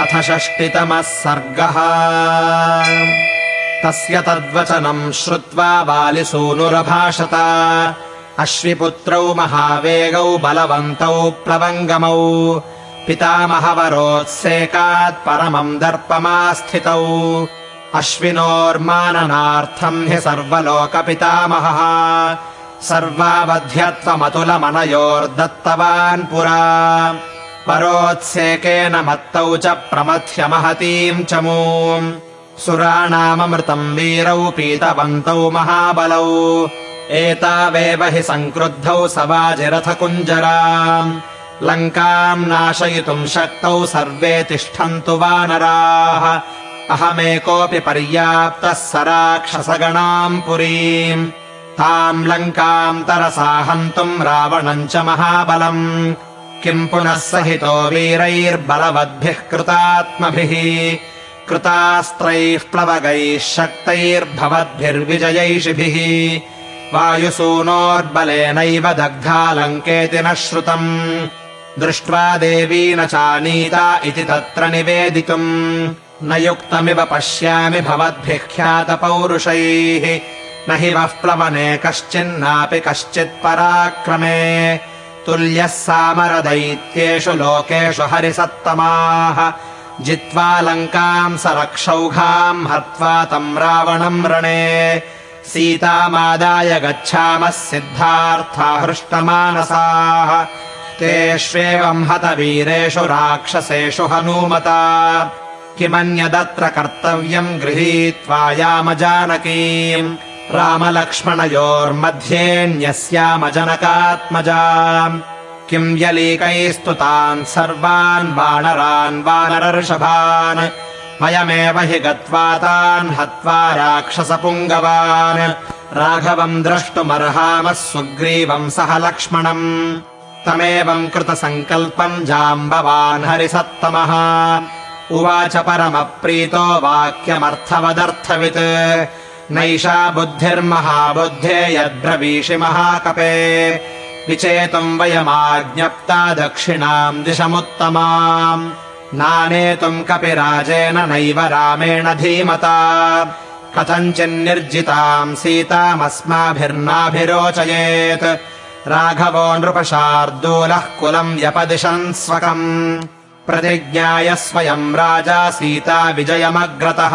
अथ षष्टितमः सर्गः। तस्य तद्वचनम् श्रुत्वा बालिसूनुरभाषत। अश्विपुत्रौ महावेगौ बलवन्तौ प्लवङ्गमौ। पितामहवरोत्सेकात् परमम् दर्पमास्थितौ। अश्विनोर्माननार्थम् हि सर्वलोकपितामहः। सर्वावध्यत्वमतुलमनयोर्दत्तवान् पुरा परोत्सेकेन मत्तौ च प्रमथ्य महतीम् चमूम् सुराणाममृतम् वीरौ पीतवन्तौ महाबलौ। एतावेव हि सङ्क्रुद्धौ सवाजिरथकुञ्जराम् लङ्काम् नाशयितुम् शक्तौ सर्वे तिष्ठन्तु वानराः। अहमेकोऽपि पर्याप्तः स राक्षसगणाम् पुरीम्। ताम् लङ्काम् तरसा हन्तुम् रावणम् च महाबलम् किम् पुनः सहितो वीरैर्बलवद्भिः कृतात्मभिः कृतास्त्रैः प्लवगैः शक्तैर्भवद्भिर्विजयैषिभिः। वायुसूनोर्बलेनैव दग्धा लङ्केति न श्रुतम्। दृष्ट्वा देवी न चानीता इति तत्र निवेदितुम्। न युक्तमिव पश्यामि भवद्भिः ख्यातपौरुषैः। न हि वः प्लवने कश्चिन्नापि कश्चित्पराक्रमे तुल्यः सामरदैत्येषु लोकेषु हरिसत्तमाः। जित्वा लङ्काम् स रक्षौघाम् हत्वा तम् रावणम् रणे। सीतामादाय गच्छामः सिद्धार्था हृष्टमानसाः तेष्वेवम् हतवीरेषु राक्षसेषु हनूमता। किमन्यदत्र कर्तव्यम् गृहीत्वा याम जानकीम् रामलक्ष्मणयोर्मध्येऽन्यस्यामजनकात्मजा किम् व्यलीकैस्तु तान् सर्वान् वानरान् वानरर्षभान्। वयमेव हि गत्वा तान् हत्वा राक्षसपुङ्गवान्। राघवम् द्रष्टुमर्हामः सुग्रीवम् सह लक्ष्मणम्। तमेवम् कृतसङ्कल्पम् जाम्बवान् हरिसत्तमः। उवाच परमप्रीतो वाक्यमर्थवदर्थवित् नैषा बुद्धिर्महाबुद्धे यद्ब्रवीषि महाकपे। विचेतुम् वयमाज्ञप्ता दक्षिणाम् दिशमुत्तमाम्। नानेतुम् कपिराजेन नैव रामेण धीमता। कथञ्चिन्निर्जिताम् सीतामस्माभिर्नाभिरोचयेत्। राघवो नृपशार्दूलः कुलम् व्यपदिशन् स्वकम्। प्रतिज्ञाय स्वयम् राजा सीता विजयमग्रतः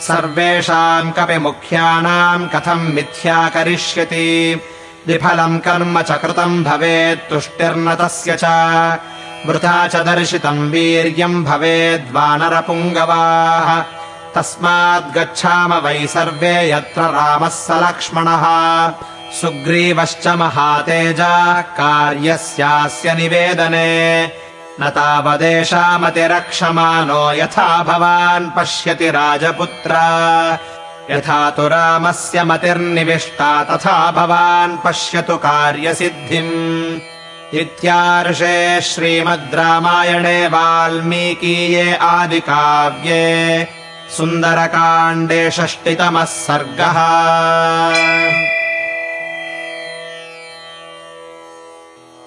सर्वेषाम् कपि मुख्यानाम् कथम् मिथ्या करिष्यति। विफलम् कर्म च कृतम् भवेत् तुष्टिर्न तस्य च। वृथा च दर्शितम् वीर्यम् भवेद्वानरपुङ्गवाः तस्माद्गच्छाम वै सर्वे यत्र रामः स लक्ष्मणः। सुग्रीवश्च महातेजाः कार्यस्यास्य निवेदने न तावदेशामतिरक्षमाणो यथा भवान् पश्यति राजपुत्र। यथा तु रामस्य मतिर्निविष्टा तथा भवान् पश्यतु कार्यसिद्धिम्। इत्यार्षे श्रीमद् रामायणे वाल्मीकीये आदिकाव्ये सुन्दरकाण्डे षष्टितमः सर्गः